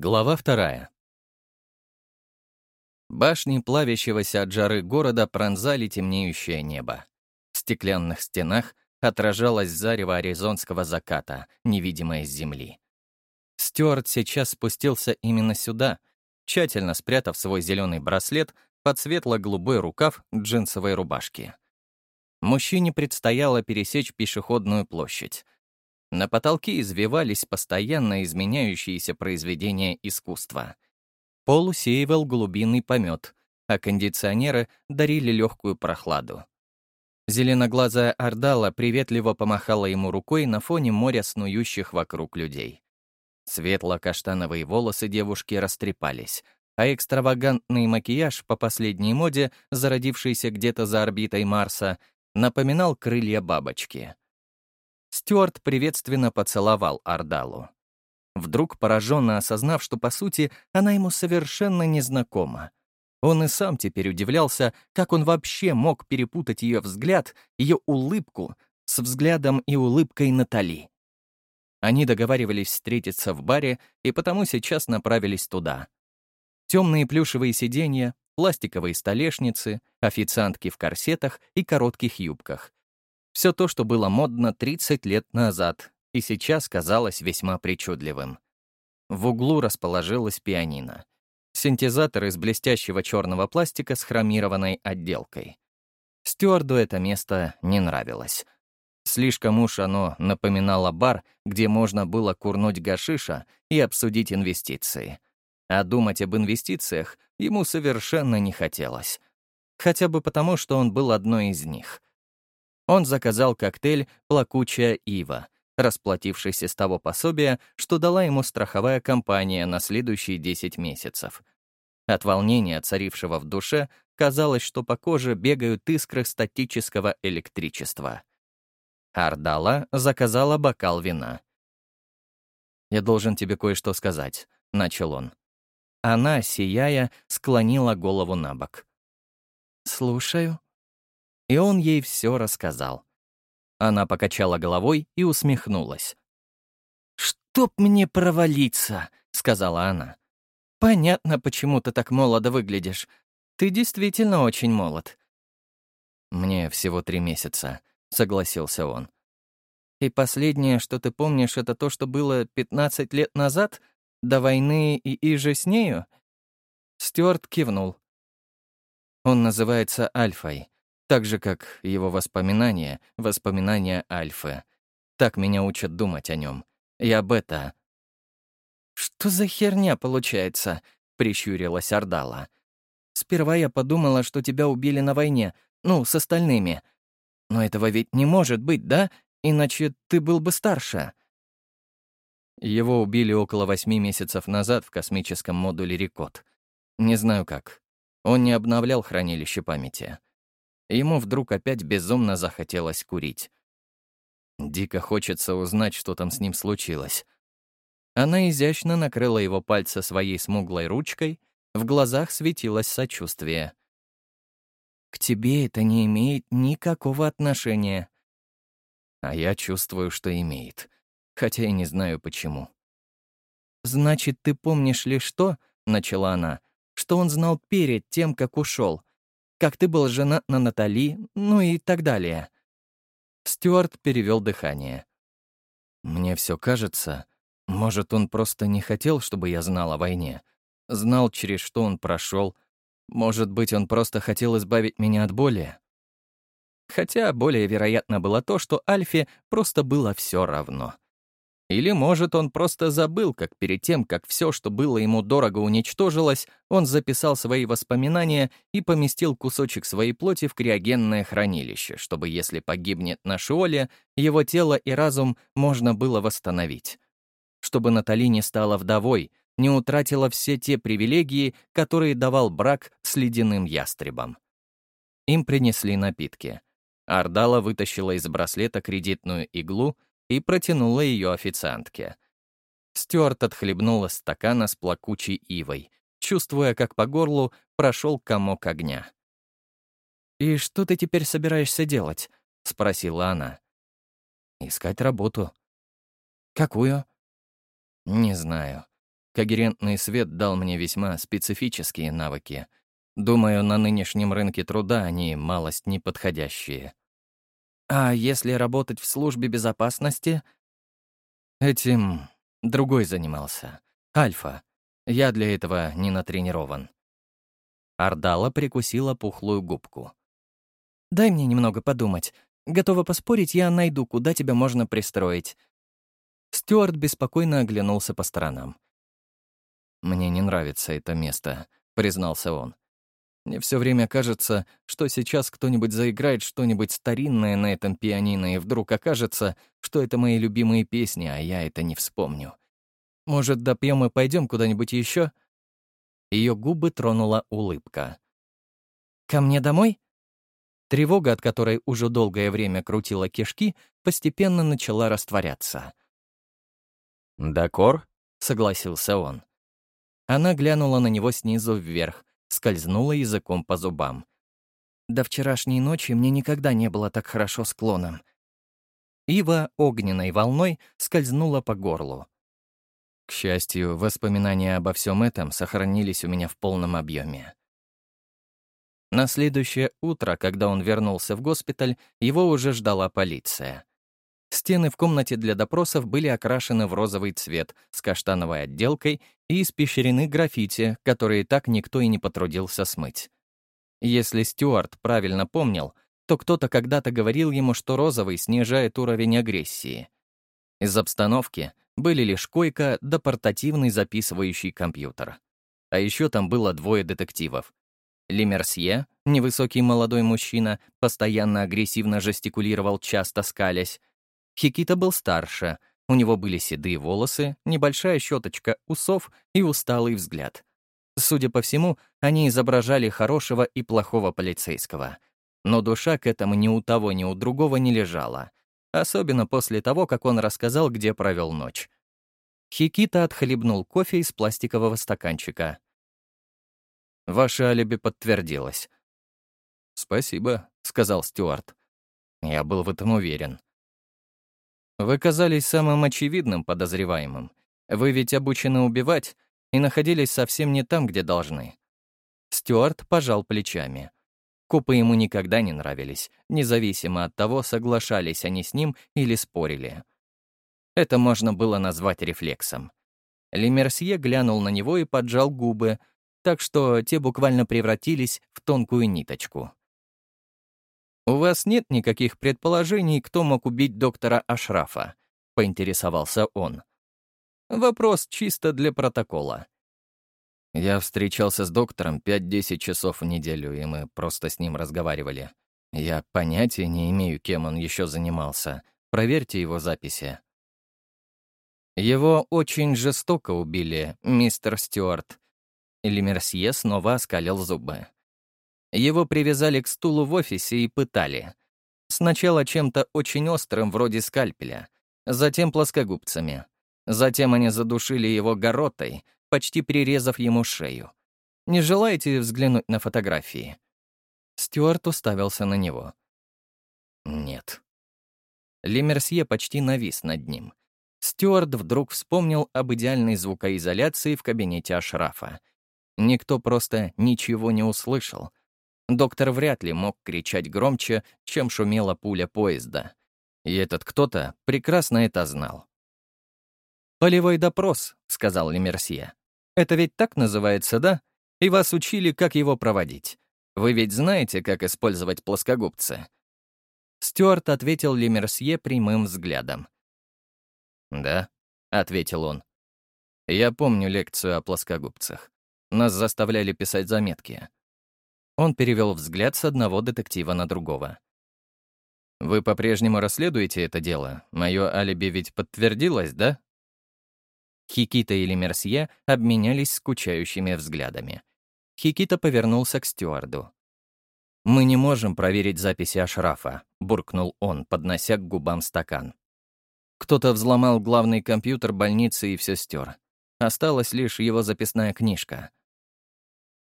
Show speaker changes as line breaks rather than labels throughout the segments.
Глава вторая. Башни плавящегося от жары города пронзали темнеющее небо. В стеклянных стенах отражалось зарево аризонского заката, невидимое с земли. Стюарт сейчас спустился именно сюда, тщательно спрятав свой зеленый браслет под светло-голубой рукав джинсовой рубашки. Мужчине предстояло пересечь пешеходную площадь. На потолке извивались постоянно изменяющиеся произведения искусства. Пол усеивал голубиный помет, а кондиционеры дарили легкую прохладу. Зеленоглазая Ордала приветливо помахала ему рукой на фоне моря снующих вокруг людей. Светло-каштановые волосы девушки растрепались, а экстравагантный макияж по последней моде, зародившийся где-то за орбитой Марса, напоминал крылья бабочки. Стюарт приветственно поцеловал Ардалу. Вдруг пораженно осознав, что, по сути, она ему совершенно незнакома. Он и сам теперь удивлялся, как он вообще мог перепутать ее взгляд, ее улыбку с взглядом и улыбкой Натали. Они договаривались встретиться в баре и потому сейчас направились туда. Темные плюшевые сиденья, пластиковые столешницы, официантки в корсетах и коротких юбках. Все то, что было модно 30 лет назад, и сейчас казалось весьма причудливым. В углу расположилась пианино. Синтезатор из блестящего черного пластика с хромированной отделкой. Стюарду это место не нравилось. Слишком уж оно напоминало бар, где можно было курнуть гашиша и обсудить инвестиции. А думать об инвестициях ему совершенно не хотелось. Хотя бы потому, что он был одной из них. Он заказал коктейль «Плакучая ива», расплатившись из того пособия, что дала ему страховая компания на следующие 10 месяцев. От волнения, царившего в душе, казалось, что по коже бегают искры статического электричества. Ардала заказала бокал вина. «Я должен тебе кое-что сказать», — начал он. Она, сияя, склонила голову на бок. «Слушаю». И он ей все рассказал. Она покачала головой и усмехнулась. «Чтоб мне провалиться», — сказала она. «Понятно, почему ты так молодо выглядишь. Ты действительно очень молод». «Мне всего три месяца», — согласился он. «И последнее, что ты помнишь, это то, что было 15 лет назад, до войны и иже с нею?» Стюарт кивнул. Он называется Альфой, так же, как его воспоминания, воспоминания Альфы. Так меня учат думать о нем. Я бета. «Что за херня получается?» — прищурилась Ардала. «Сперва я подумала, что тебя убили на войне, ну, с остальными. Но этого ведь не может быть, да? Иначе ты был бы старше. Его убили около восьми месяцев назад в космическом модуле «Рекот». Не знаю как. Он не обновлял хранилище памяти. Ему вдруг опять безумно захотелось курить. Дико хочется узнать, что там с ним случилось. Она изящно накрыла его пальцы своей смуглой ручкой, в глазах светилось сочувствие. К тебе это не имеет никакого отношения. А я чувствую, что имеет, хотя и не знаю почему. «Значит, ты помнишь лишь то, — начала она, — что он знал перед тем, как ушел, как ты был женат на Натали, ну и так далее». Стюарт перевел дыхание. «Мне все кажется, может, он просто не хотел, чтобы я знал о войне, знал, через что он прошел, — может быть, он просто хотел избавить меня от боли? Хотя более вероятно было то, что Альфе просто было все равно. Или, может, он просто забыл, как перед тем, как все, что было ему дорого, уничтожилось, он записал свои воспоминания и поместил кусочек своей плоти в криогенное хранилище, чтобы, если погибнет на Шиоле, его тело и разум можно было восстановить. Чтобы Натали не стала вдовой, не утратила все те привилегии, которые давал брак с ледяным ястребом. Им принесли напитки. Ардала вытащила из браслета кредитную иглу и протянула ее официантке. Стюарт отхлебнул стакана с плакучей ивой, чувствуя, как по горлу прошел комок огня. «И что ты теперь собираешься делать?» — спросила она. «Искать работу». «Какую?» «Не знаю. когерентный свет дал мне весьма специфические навыки. Думаю, на нынешнем рынке труда они малость неподходящие.
А если работать в службе безопасности?
Этим другой занимался. Альфа. Я для этого не натренирован. Ардала прикусила пухлую губку.
«Дай мне немного подумать. Готова поспорить, я найду, куда тебя можно пристроить».
Стюарт беспокойно оглянулся по сторонам. «Мне не нравится это место», — признался он. «Мне все время кажется, что сейчас кто-нибудь заиграет что-нибудь старинное на этом пианино, и вдруг окажется, что это мои любимые песни, а я это не вспомню. Может, допьем и пойдем куда-нибудь еще? Ее губы тронула улыбка.
«Ко мне домой?»
Тревога, от которой уже долгое время крутила кишки, постепенно начала растворяться. «Дакор?» — согласился он. Она глянула на него снизу вверх, скользнула языком по зубам.
«До вчерашней ночи мне никогда не было так хорошо с клоном».
Ива огненной волной скользнула по горлу. К счастью, воспоминания обо всем этом сохранились у меня в полном объеме. На следующее утро, когда он вернулся в госпиталь, его уже ждала полиция. Стены в комнате для допросов были окрашены в розовый цвет с каштановой отделкой и испещрены граффити, которые так никто и не потрудился смыть. Если Стюарт правильно помнил, то кто-то когда-то говорил ему, что розовый снижает уровень агрессии. Из обстановки были лишь койка да портативный записывающий компьютер. А еще там было двое детективов. Лемерсье, невысокий молодой мужчина, постоянно агрессивно жестикулировал, часто скалясь. Хикита был старше, у него были седые волосы, небольшая щеточка усов и усталый взгляд. Судя по всему, они изображали хорошего и плохого полицейского. Но душа к этому ни у того, ни у другого не лежала. Особенно после того, как он рассказал, где провел ночь. Хикита отхлебнул кофе из пластикового стаканчика. «Ваше алиби подтвердилось». «Спасибо», — сказал Стюарт. Я был в этом уверен. «Вы казались самым очевидным подозреваемым. Вы ведь обучены убивать и находились совсем не там, где должны». Стюарт пожал плечами. Копы ему никогда не нравились, независимо от того, соглашались они с ним или спорили. Это можно было назвать рефлексом. Лемерсье глянул на него и поджал губы, так что те буквально превратились в тонкую ниточку. «У вас нет никаких предположений, кто мог убить доктора Ашрафа?» — поинтересовался он. «Вопрос чисто для протокола. Я встречался с доктором 5-10 часов в неделю, и мы просто с ним разговаривали. Я понятия не имею, кем он еще занимался. Проверьте его записи. Его очень жестоко убили, мистер Стюарт. Или Мерсье снова оскалил зубы. Его привязали к стулу в офисе и пытали. Сначала чем-то очень острым, вроде скальпеля, затем плоскогубцами. Затем они задушили его горотой, почти прирезав ему шею. «Не желаете взглянуть на фотографии?» Стюарт уставился на него. «Нет». Лемерсье почти навис над ним. Стюарт вдруг вспомнил об идеальной звукоизоляции в кабинете Ашрафа. Никто просто ничего не услышал. Доктор вряд ли мог кричать громче, чем шумела пуля поезда. И этот кто-то прекрасно это знал. «Полевой допрос», — сказал Лемерсье. Это ведь так называется, да? И вас учили, как его проводить. Вы ведь знаете, как использовать плоскогубцы?» Стюарт ответил Лемерсье прямым взглядом. «Да», — ответил он. «Я помню лекцию о плоскогубцах. Нас заставляли писать заметки». Он перевел взгляд с одного детектива на другого. «Вы по-прежнему расследуете это дело? Мое алиби ведь подтвердилось, да?» Хикита или Мерсье обменялись скучающими взглядами. Хикита повернулся к стюарду. «Мы не можем проверить записи Ашрафа», — буркнул он, поднося к губам стакан. Кто-то взломал главный компьютер больницы и все стер. Осталась лишь его записная книжка.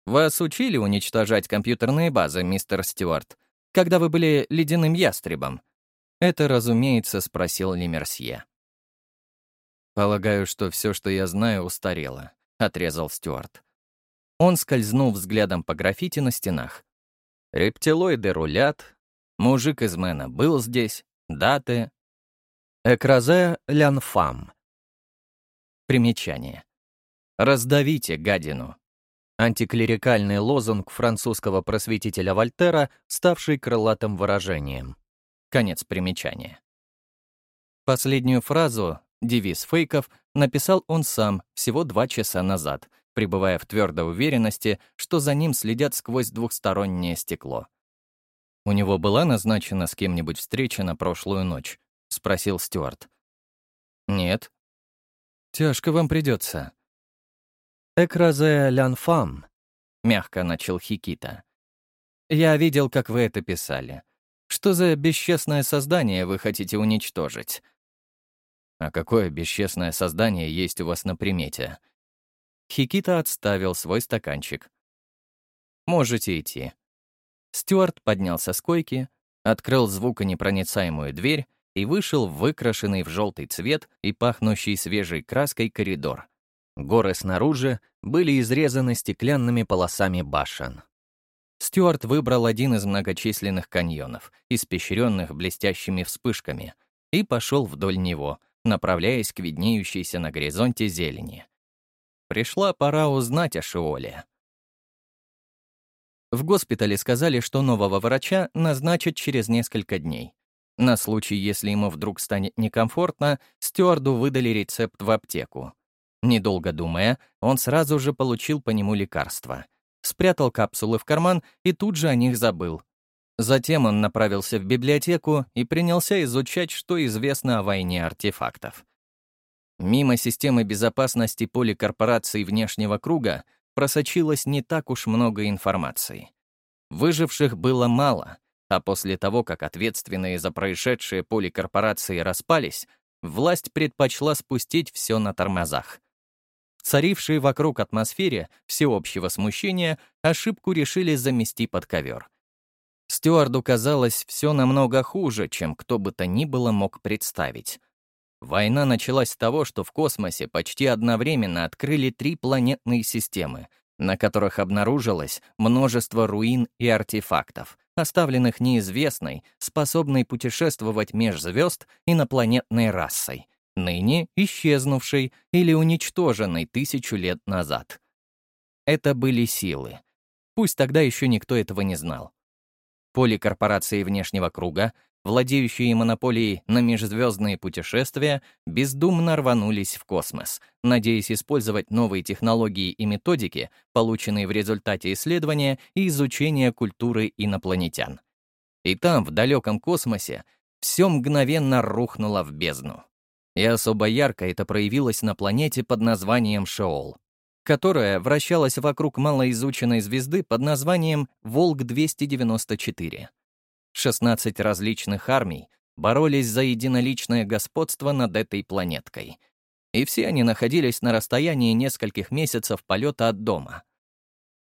«Вас учили уничтожать компьютерные базы, мистер Стюарт, когда вы были ледяным ястребом?» Это, разумеется, спросил Лемерсье. Полагаю, что все, что я знаю, устарело. отрезал Стюарт. Он скользнул взглядом по граффити на стенах. Рептилоиды рулят, мужик из Мэна был здесь, даты. Экразе лянфам. Примечание. «Раздавите гадину». Антиклерикальный лозунг французского просветителя Вольтера, ставший крылатым выражением. Конец примечания. Последнюю фразу, девиз фейков, написал он сам всего два часа назад, пребывая в твердой уверенности, что за ним следят сквозь двухстороннее стекло. «У него была назначена с кем-нибудь встреча на прошлую ночь?» — спросил Стюарт. «Нет». «Тяжко вам придется. «Экразе лянфам», — мягко начал Хикита. «Я видел, как вы это писали. Что за бесчестное создание вы хотите уничтожить?» «А какое бесчестное создание есть у вас на примете?» Хикита отставил свой стаканчик. «Можете идти». Стюарт поднялся с койки, открыл звуконепроницаемую дверь и вышел в выкрашенный в желтый цвет и пахнущий свежей краской коридор. Горы снаружи были изрезаны стеклянными полосами башен. Стюарт выбрал один из многочисленных каньонов, испещренных блестящими вспышками, и пошел вдоль него, направляясь к виднеющейся на горизонте зелени. Пришла пора узнать о Шиоле. В госпитале сказали, что нового врача назначат через несколько дней. На случай, если ему вдруг станет некомфортно, стюарду выдали рецепт в аптеку. Недолго думая, он сразу же получил по нему лекарство. Спрятал капсулы в карман и тут же о них забыл. Затем он направился в библиотеку и принялся изучать, что известно о войне артефактов. Мимо системы безопасности поликорпораций внешнего круга просочилось не так уж много информации. Выживших было мало, а после того, как ответственные за происшедшие поликорпорации распались, власть предпочла спустить все на тормозах. Царившей вокруг атмосфере всеобщего смущения ошибку решили замести под ковер. Стюарду казалось все намного хуже, чем кто бы то ни было мог представить. Война началась с того, что в космосе почти одновременно открыли три планетные системы, на которых обнаружилось множество руин и артефактов, оставленных неизвестной, способной путешествовать меж звезд инопланетной расой, ныне исчезнувшей или уничтоженной тысячу лет назад. Это были силы. Пусть тогда еще никто этого не знал. Поликорпорации внешнего круга, владеющие монополией на межзвездные путешествия, бездумно рванулись в космос, надеясь использовать новые технологии и методики, полученные в результате исследования и изучения культуры инопланетян. И там, в далеком космосе, все мгновенно рухнуло в бездну. И особо ярко это проявилось на планете под названием Шеол, которая вращалась вокруг малоизученной звезды под названием Волк-294. 16 различных армий боролись за единоличное господство над этой планеткой. И все они находились на расстоянии нескольких месяцев полета от дома.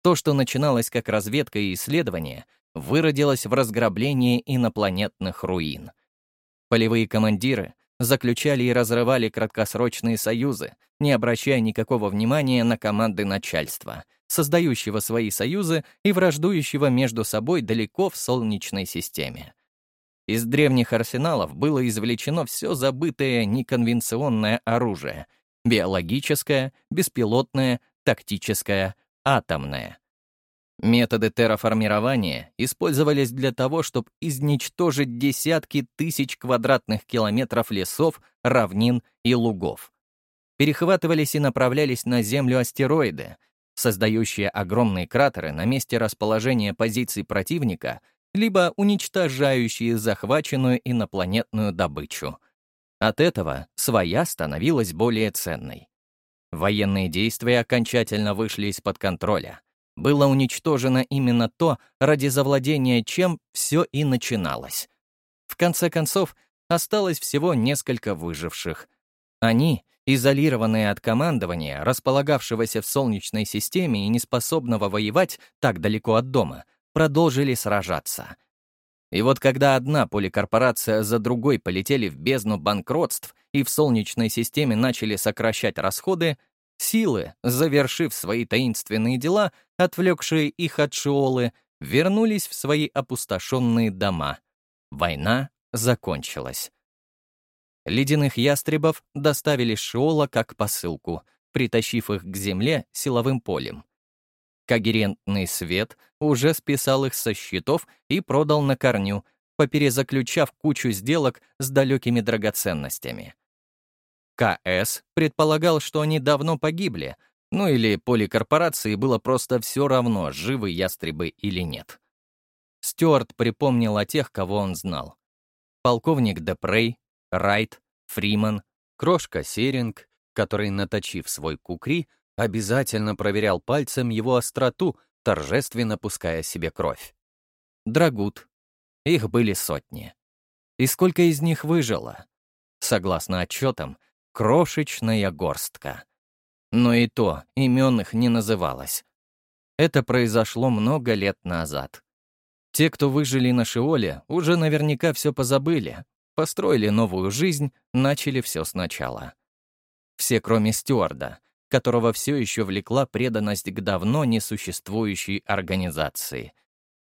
То, что начиналось как разведка и исследование, выродилось в разграбление инопланетных руин. Полевые командиры заключали и разрывали краткосрочные союзы, не обращая никакого внимания на команды начальства, создающего свои союзы и враждующего между собой далеко в Солнечной системе. Из древних арсеналов было извлечено все забытое неконвенционное оружие — биологическое, беспилотное, тактическое, атомное. Методы терраформирования использовались для того, чтобы изничтожить десятки тысяч квадратных километров лесов, равнин и лугов. Перехватывались и направлялись на Землю астероиды, создающие огромные кратеры на месте расположения позиций противника, либо уничтожающие захваченную инопланетную добычу. От этого своя становилась более ценной. Военные действия окончательно вышли из-под контроля — было уничтожено именно то, ради завладения чем все и начиналось. В конце концов, осталось всего несколько выживших. Они, изолированные от командования, располагавшегося в Солнечной системе и неспособного воевать так далеко от дома, продолжили сражаться. И вот когда одна поликорпорация за другой полетели в бездну банкротств и в Солнечной системе начали сокращать расходы, Силы, завершив свои таинственные дела, отвлекшие их от Шиолы, вернулись в свои опустошенные дома. Война закончилась. Ледяных ястребов доставили Шиола как посылку, притащив их к земле силовым полем. Когерентный свет уже списал их со счетов и продал на корню, поперезаключав кучу сделок с далекими драгоценностями. КС предполагал, что они давно погибли, ну или поликорпорации было просто все равно, живы ястребы или нет. Стюарт припомнил о тех, кого он знал. Полковник Депрей, Райт, Фриман, Крошка Серинг, который, наточив свой кукри, обязательно проверял пальцем его остроту, торжественно пуская себе кровь. Драгут. Их были сотни. И сколько из них выжило? Согласно отчетам, крошечная горстка. Но и то именных не называлось. Это произошло много лет назад. Те, кто выжили на Шиоле, уже наверняка все позабыли, построили новую жизнь, начали все сначала. Все, кроме стюарда, которого все еще влекла преданность к давно несуществующей организации.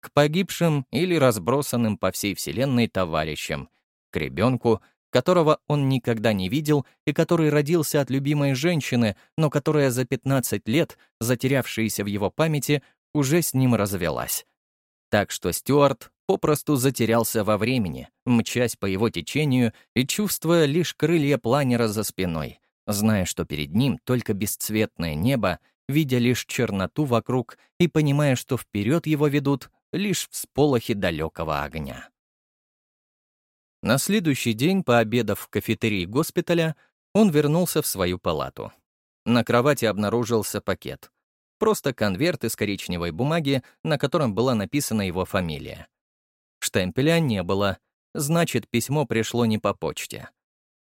К погибшим или разбросанным по всей Вселенной товарищам, к ребенку, которого он никогда не видел и который родился от любимой женщины, но которая за 15 лет, затерявшаяся в его памяти, уже с ним развелась. Так что Стюарт попросту затерялся во времени, мчась по его течению и чувствуя лишь крылья планера за спиной, зная, что перед ним только бесцветное небо, видя лишь черноту вокруг и понимая, что вперед его ведут лишь всполохи далекого огня. На следующий день, пообедав в кафетерии госпиталя, он вернулся в свою палату. На кровати обнаружился пакет. Просто конверт из коричневой бумаги, на котором была написана его фамилия. Штемпеля не было, значит, письмо пришло не по почте.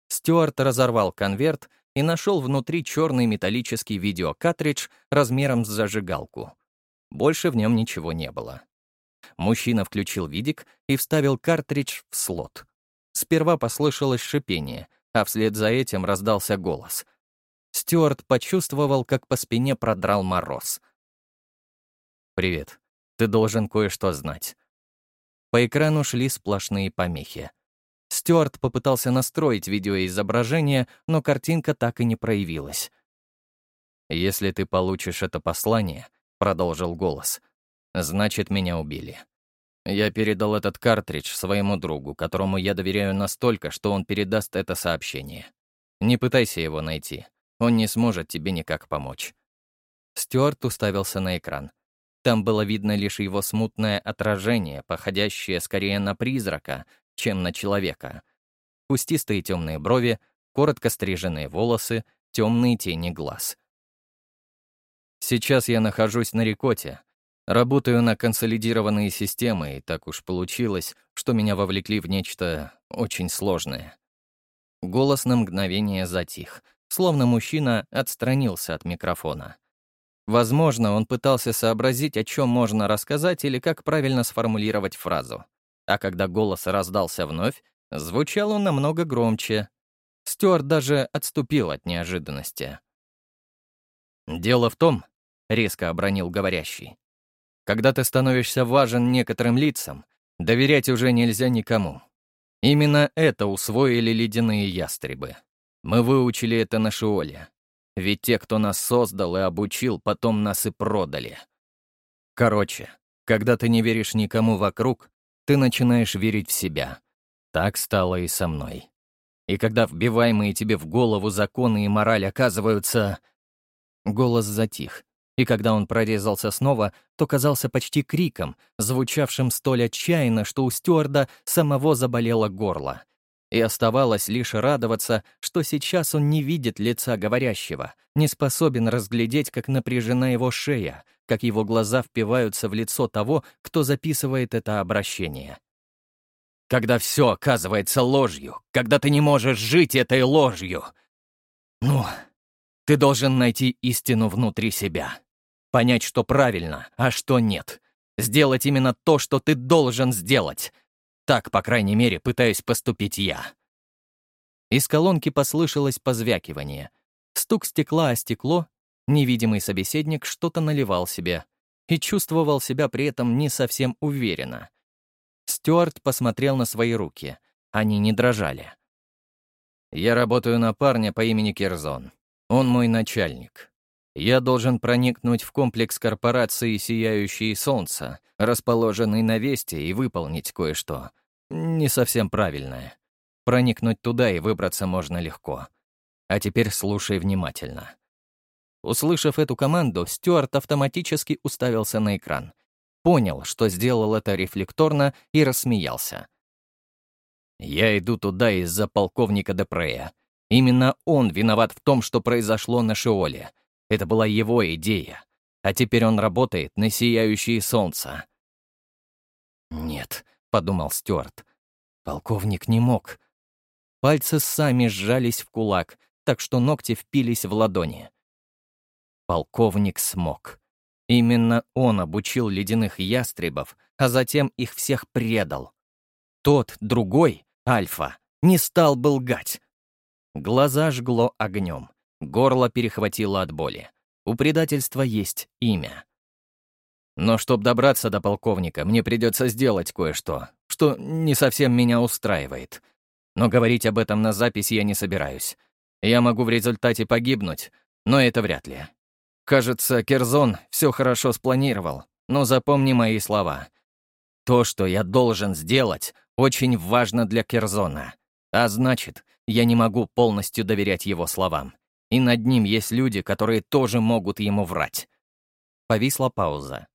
Стюарт разорвал конверт и нашел внутри черный металлический видеокартридж размером с зажигалку. Больше в нем ничего не было. Мужчина включил видик и вставил картридж в слот. Сперва послышалось шипение, а вслед за этим раздался голос. Стюарт почувствовал, как по спине продрал мороз. «Привет. Ты должен кое-что знать». По экрану шли сплошные помехи. Стюарт попытался настроить видеоизображение, но картинка так и не проявилась. «Если ты получишь это послание», — продолжил голос, — «значит, меня убили. Я передал этот картридж своему другу, которому я доверяю настолько, что он передаст это сообщение. Не пытайся его найти. Он не сможет тебе никак помочь». Стюарт уставился на экран. Там было видно лишь его смутное отражение, походящее скорее на призрака, чем на человека. Кустистые темные брови, коротко стриженные волосы, темные тени глаз. Сейчас я нахожусь на Рикоте, Работаю на консолидированные системы, и так уж получилось, что меня вовлекли в нечто очень сложное. Голос на мгновение затих, словно мужчина отстранился от микрофона. Возможно, он пытался сообразить, о чем можно рассказать или как правильно сформулировать фразу. А когда голос раздался вновь, звучал он намного громче. Стюарт даже отступил от неожиданности. «Дело в том», — резко обронил говорящий, когда ты становишься важен некоторым лицам, доверять уже нельзя никому. Именно это усвоили ледяные ястребы. Мы выучили это на Шиоле. Ведь те, кто нас создал и обучил, потом нас и продали. Короче, когда ты не веришь никому вокруг, ты начинаешь верить в себя. Так стало и со мной. И когда вбиваемые тебе в голову законы и мораль оказываются... Голос затих, и когда он прорезался снова, то казался почти криком, звучавшим столь отчаянно, что у стюарда самого заболело горло. И оставалось лишь радоваться, что сейчас он не видит лица говорящего, не способен разглядеть, как напряжена его шея, как его глаза впиваются в лицо того, кто записывает это обращение. Когда все оказывается ложью, когда ты не можешь жить этой ложью. Ну, ты должен найти истину внутри себя. Понять, что правильно, а что нет. Сделать именно то, что ты должен сделать. Так, по крайней мере, пытаюсь поступить я. Из колонки послышалось позвякивание. Стук стекла о стекло, невидимый собеседник что-то наливал себе и чувствовал себя при этом не совсем уверенно. Стюарт посмотрел на свои руки. Они не дрожали. «Я работаю на парня по имени Керзон. Он мой начальник. Я должен проникнуть в комплекс корпорации «Сияющие солнца», расположенный на Весте, и выполнить кое-что. Не совсем правильное. Проникнуть туда и выбраться можно легко. А теперь слушай внимательно. Услышав эту команду, Стюарт автоматически уставился на экран. Понял, что сделал это рефлекторно, и рассмеялся. «Я иду туда из-за полковника Депрея. Именно он виноват в том, что произошло на Шиоле. Это была его идея. А теперь он работает на сияющее солнце». «Нет», — подумал Стюарт. «Полковник не мог». Пальцы сами сжались в кулак, так что ногти впились в ладони. Полковник смог. Именно он обучил ледяных ястребов, а затем их всех предал. Тот, другой, Альфа, не стал бы лгать. Глаза жгло огнем, горло перехватило от боли. У предательства есть имя. Но чтобы добраться до полковника, мне придется сделать кое-что, что не совсем меня устраивает. Но говорить об этом на запись я не собираюсь. Я могу в результате погибнуть, но это вряд ли. Кажется, Керзон все хорошо спланировал, но запомни мои слова. То, что я должен сделать, очень важно для Керзона. А значит, я не могу полностью доверять его словам. И над ним есть люди, которые тоже могут ему врать. Повисла пауза.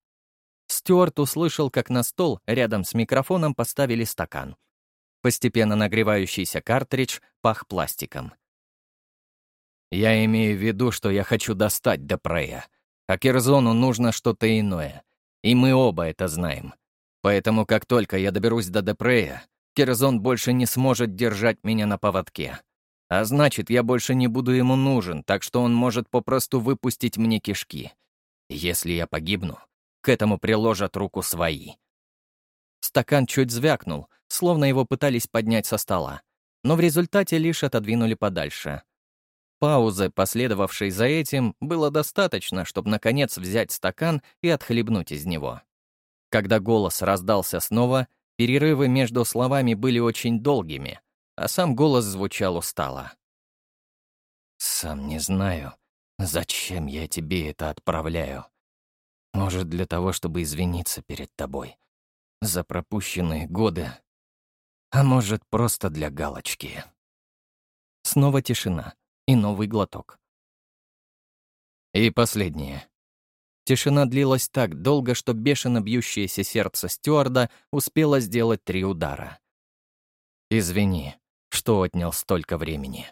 Стюарт услышал, как на стол рядом с микрофоном поставили стакан. Постепенно нагревающийся картридж пах пластиком. Я имею в виду, что я хочу достать Депрея. А Кирзону нужно что-то иное. И мы оба это знаем. Поэтому как только я доберусь до Депрея, Кирзон больше не сможет держать меня на поводке. А значит, я больше не буду ему нужен, так что он может попросту выпустить мне кишки. Если я погибну, к этому приложат руку свои. Стакан чуть звякнул, словно его пытались поднять со стола, но в результате лишь отодвинули подальше. Паузы, последовавшей за этим, было достаточно, чтобы, наконец, взять стакан и отхлебнуть из него. Когда голос раздался снова, перерывы между словами были очень долгими, а сам голос звучал устало. «Сам не знаю, зачем я тебе это отправляю. Может, для того, чтобы извиниться перед тобой за пропущенные годы, а может, просто для галочки». Снова тишина и новый глоток. И последнее. Тишина длилась так долго, что бешено бьющееся сердце стюарда успело сделать три удара. «Извини, что отнял столько времени».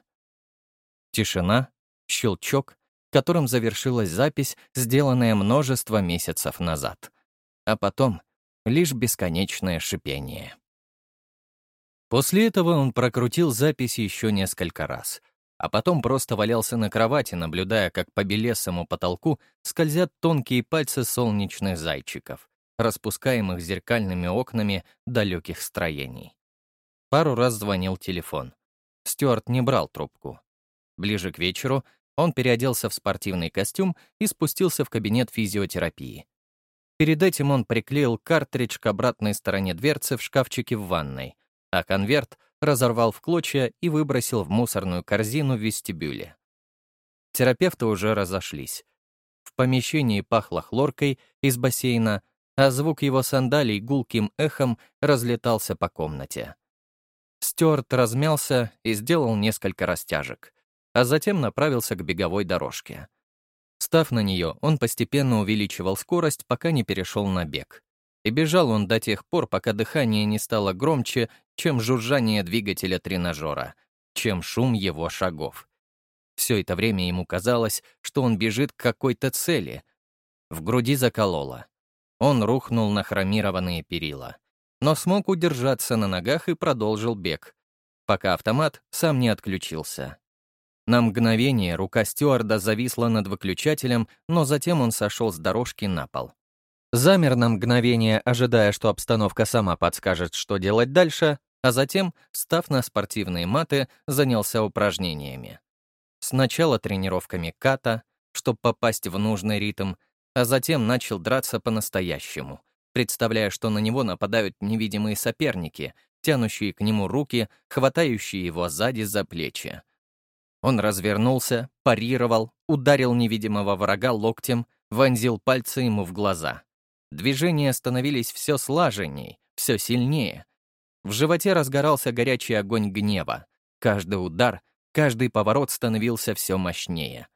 Тишина, щелчок, которым завершилась запись, сделанная множество месяцев назад. А потом лишь бесконечное шипение. После этого он прокрутил запись еще несколько раз, а потом просто валялся на кровати, наблюдая, как по белесому потолку скользят тонкие пальцы солнечных зайчиков, распускаемых зеркальными окнами далеких строений. Пару раз звонил телефон. Стюарт не брал трубку. Ближе к вечеру он переоделся в спортивный костюм и спустился в кабинет физиотерапии. Перед этим он приклеил картридж к обратной стороне дверцы в шкафчике в ванной, а конверт — разорвал в клочья и выбросил в мусорную корзину в вестибюле. Терапевты уже разошлись. В помещении пахло хлоркой из бассейна, а звук его сандалий гулким эхом разлетался по комнате. Стюарт размялся и сделал несколько растяжек, а затем направился к беговой дорожке. Став на нее, он постепенно увеличивал скорость, пока не перешел на бег. И бежал он до тех пор, пока дыхание не стало громче, чем жужжание двигателя тренажера, чем шум его шагов. Все это время ему казалось, что он бежит к какой-то цели. В груди закололо. Он рухнул на хромированные перила, но смог удержаться на ногах и продолжил бег, пока автомат сам не отключился. На мгновение рука стюарда зависла над выключателем, но затем он сошел с дорожки на пол. Замер на мгновение, ожидая, что обстановка сама подскажет, что делать дальше, а затем, став на спортивные маты, занялся упражнениями. Сначала тренировками ката, чтобы попасть в нужный ритм, а затем начал драться по-настоящему, представляя, что на него нападают невидимые соперники, тянущие к нему руки, хватающие его сзади за плечи. Он развернулся, парировал, ударил невидимого врага локтем, вонзил пальцы ему в глаза. Движения становились все слаженней, все сильнее. В животе разгорался горячий огонь гнева. Каждый удар, каждый поворот становился все мощнее.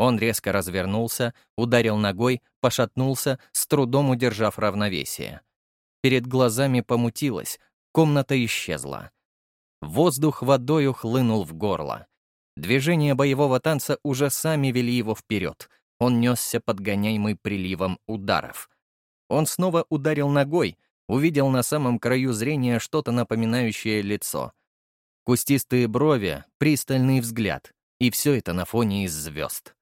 Он резко развернулся, ударил ногой, пошатнулся, с трудом удержав равновесие. Перед глазами помутилось, комната исчезла. Воздух водою хлынул в горло. Движения боевого танца уже сами вели его вперед. Он несся подгоняемый приливом ударов. Он снова ударил ногой, увидел на самом краю зрения что-то напоминающее лицо. Кустистые брови, пристальный взгляд. И все это на фоне из звезд.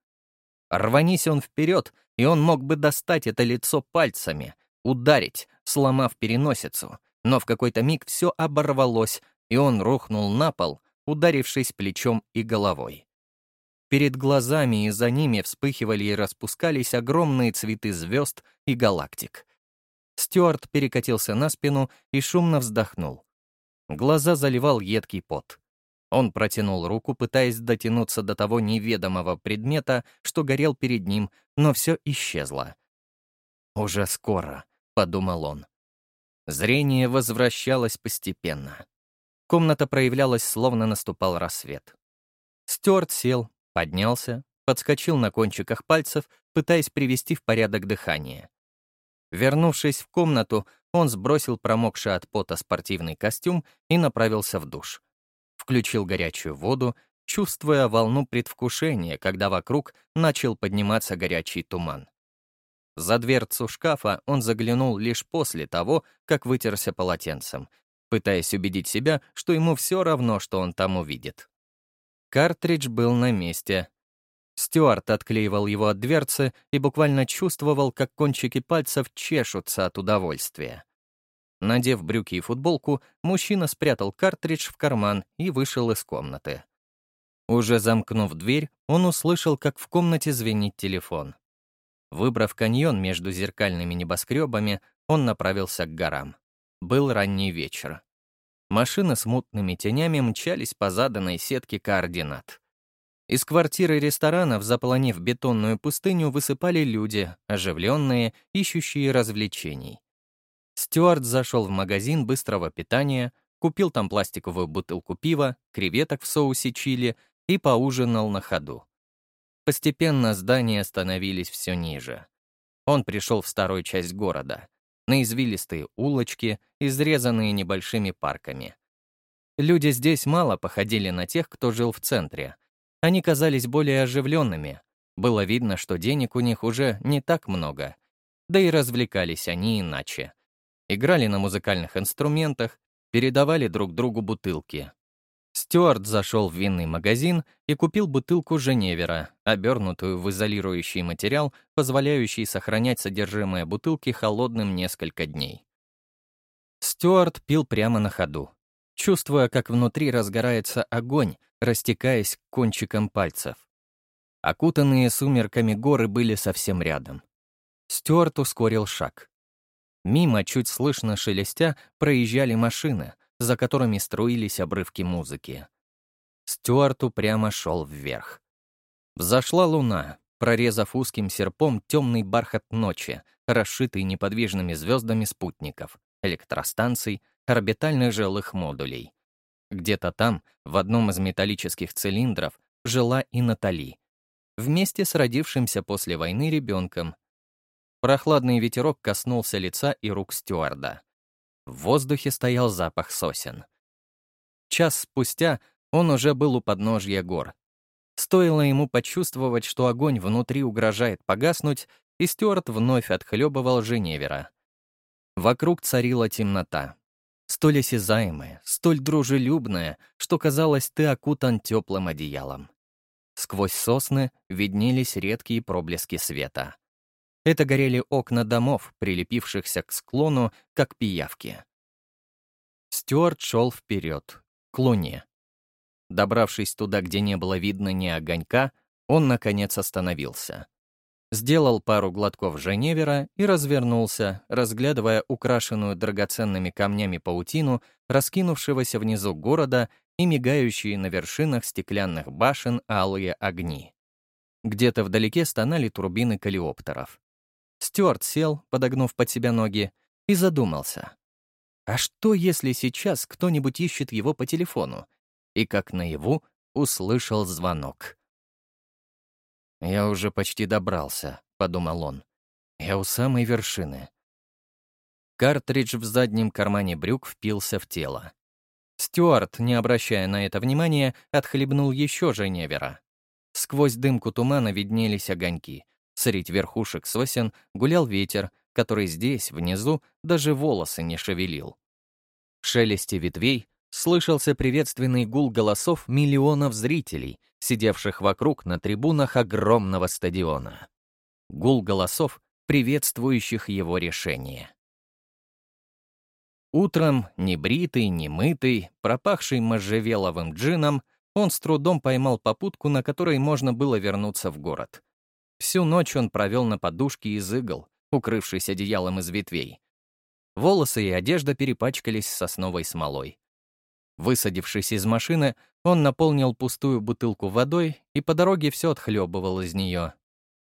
Рванись он вперед, и он мог бы достать это лицо пальцами, ударить, сломав переносицу. Но в какой-то миг все оборвалось, и он рухнул на пол, ударившись плечом и головой. Перед глазами и за ними вспыхивали и распускались огромные цветы звезд и галактик. Стюарт перекатился на спину и шумно вздохнул. Глаза заливал едкий пот. Он протянул руку, пытаясь дотянуться до того неведомого предмета, что горел перед ним, но все исчезло. «Уже скоро», — подумал он. Зрение возвращалось постепенно. Комната проявлялась, словно наступал рассвет. Стюарт сел, поднялся, подскочил на кончиках пальцев, пытаясь привести в порядок дыхание. Вернувшись в комнату, он сбросил промокший от пота спортивный костюм и направился в душ. Включил горячую воду, чувствуя волну предвкушения, когда вокруг начал подниматься горячий туман. За дверцу шкафа он заглянул лишь после того, как вытерся полотенцем, пытаясь убедить себя, что ему все равно, что он там увидит. Картридж был на месте. Стюарт отклеивал его от дверцы и буквально чувствовал, как кончики пальцев чешутся от удовольствия. Надев брюки и футболку, мужчина спрятал картридж в карман и вышел из комнаты. Уже замкнув дверь, он услышал, как в комнате звенит телефон. Выбрав каньон между зеркальными небоскребами, он направился к горам. Был ранний вечер. Машины с мутными тенями мчались по заданной сетке координат. Из квартиры ресторанов, заполонив бетонную пустыню, высыпали люди, оживленные, ищущие развлечений. Стюарт зашел в магазин быстрого питания, купил там пластиковую бутылку пива, креветок в соусе чили и поужинал на ходу. Постепенно здания становились все ниже. Он пришел в старую часть города на извилистые улочки, изрезанные небольшими парками. Люди здесь мало походили на тех, кто жил в центре. Они казались более оживленными. Было видно, что денег у них уже не так много. Да и развлекались они иначе. Играли на музыкальных инструментах, передавали друг другу бутылки. Стюарт зашел в винный магазин и купил бутылку Женевера, обернутую в изолирующий материал, позволяющий сохранять содержимое бутылки холодным несколько дней. Стюарт пил прямо на ходу, чувствуя, как внутри разгорается огонь, растекаясь к кончикам пальцев. Окутанные сумерками горы были совсем рядом. Стюарт ускорил шаг. Мимо, чуть слышно шелестя, проезжали машины — за которыми струились обрывки музыки. Стюарту прямо шел вверх. Взошла луна, прорезав узким серпом темный бархат ночи, расшитый неподвижными звездами спутников, электростанций, орбитальных жилых модулей. Где-то там, в одном из металлических цилиндров, жила и Натали, вместе с родившимся после войны ребенком. Прохладный ветерок коснулся лица и рук стюарда. В воздухе стоял запах сосен. Час спустя он уже был у подножья гор. Стоило ему почувствовать, что огонь внутри угрожает погаснуть, и Стюарт вновь отхлебывал Женевера. Вокруг царила темнота. Столь осязаемая, столь дружелюбная, что казалось, ты окутан теплым одеялом. Сквозь сосны виднелись редкие проблески света. Это горели окна домов, прилепившихся к склону, как пиявки. Стюарт шел вперед, к луне. добравшись туда, где не было видно ни огонька, он, наконец, остановился. Сделал пару глотков Женевера и развернулся, разглядывая украшенную драгоценными камнями паутину, раскинувшегося внизу города и мигающие на вершинах стеклянных башен алые огни. Где-то вдалеке стонали турбины калиоптеров. Стюарт сел, подогнув под себя ноги, и задумался. А что, если сейчас кто-нибудь ищет его по телефону? И как наяву услышал звонок. «Я уже почти добрался», — подумал он. «Я у самой вершины». Картридж в заднем кармане брюк впился в тело. Стюарт, не обращая на это внимания, отхлебнул еще Женевера. Сквозь дымку тумана виднелись огоньки. Средь верхушек сосен гулял ветер, который здесь, внизу, даже волосы не шевелил. В шелесте ветвей слышался приветственный гул голосов миллионов зрителей, сидевших вокруг на трибунах огромного стадиона. Гул голосов, приветствующих его решение. Утром, небритый, немытый, пропахший можжевеловым джином, он с трудом поймал попутку, на которой можно было вернуться в город. Всю ночь он провел на подушке из игл, укрывшись одеялом из ветвей. Волосы и одежда перепачкались сосновой смолой. Высадившись из машины, он наполнил пустую бутылку водой и по дороге все отхлебывал из нее.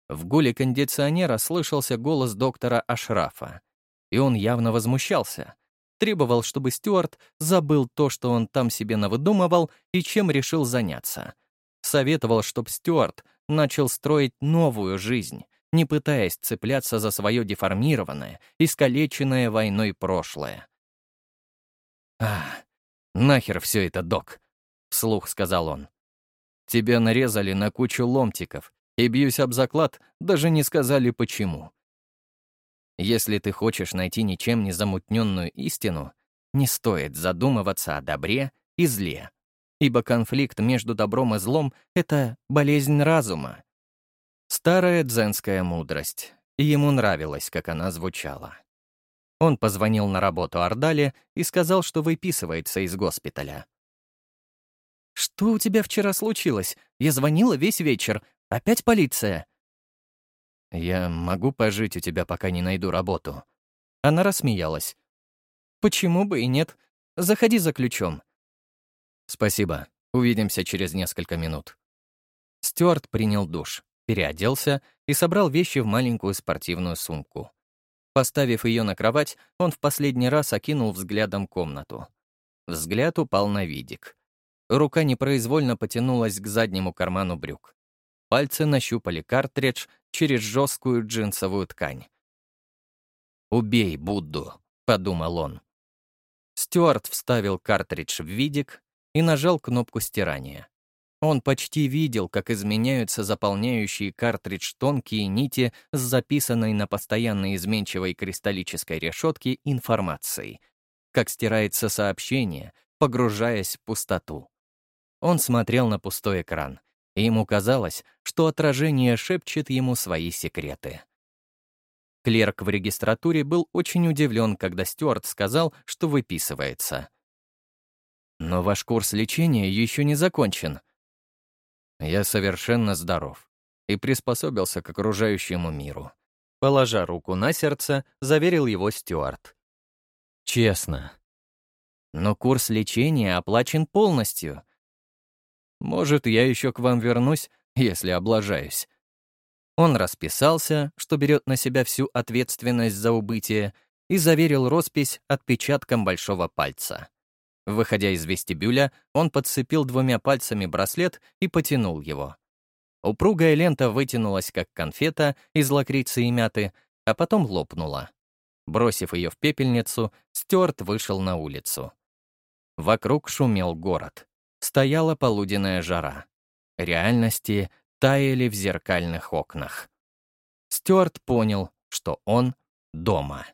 В гуле кондиционера слышался голос доктора Ашрафа, и он явно возмущался. Требовал, чтобы Стюарт забыл то, что он там себе навыдумывал и чем решил заняться. Советовал, чтобы Стюарт начал строить новую жизнь, не пытаясь цепляться за свое деформированное, искалеченное войной прошлое. «Ах, нахер все это, док!» — вслух сказал он. «Тебя нарезали на кучу ломтиков, и, бьюсь об заклад, даже не сказали почему. Если ты хочешь найти ничем не замутненную истину, не стоит задумываться о добре и зле, ибо конфликт между добром и злом — это болезнь разума, Старая дзенская мудрость. И ему нравилось, как она звучала. Он позвонил на работу Ордале и сказал, что выписывается из госпиталя. «Что у тебя вчера случилось? Я звонила весь вечер. Опять полиция?» «Я могу пожить у тебя, пока не найду работу». Она рассмеялась. «Почему бы и нет? Заходи за ключом». «Спасибо. Увидимся через несколько минут». Стюарт принял душ переоделся и собрал вещи в маленькую спортивную сумку. Поставив ее на кровать, он в последний раз окинул взглядом комнату. Взгляд упал на видик. Рука непроизвольно потянулась к заднему карману брюк. Пальцы нащупали картридж через жесткую джинсовую ткань. «Убей Будду», — подумал он. Стюарт вставил картридж в видик и нажал кнопку стирания. Он почти видел, как изменяются заполняющие картридж тонкие нити с записанной на постоянно изменчивой кристаллической решетке информацией, как стирается сообщение, погружаясь в пустоту. Он смотрел на пустой экран, и ему казалось, что отражение шепчет ему свои секреты. Клерк в регистратуре был очень удивлен, когда Стюарт сказал, что выписывается. «Но ваш курс лечения еще не закончен», я совершенно здоров и приспособился к окружающему миру. Положа руку на сердце, заверил его Стюарт. Честно. Но курс лечения оплачен полностью. Может, я еще к вам вернусь, если облажаюсь. Он расписался, что берет на себя всю ответственность за убытие, и заверил роспись отпечатком большого пальца. Выходя из вестибюля, он подцепил двумя пальцами браслет и потянул его. Упругая лента вытянулась, как конфета из лакрицы и мяты, а потом лопнула. Бросив ее в пепельницу, Стюарт вышел на улицу. Вокруг шумел город. Стояла полуденная жара. Реальности таяли в зеркальных окнах. Стюарт понял, что он дома.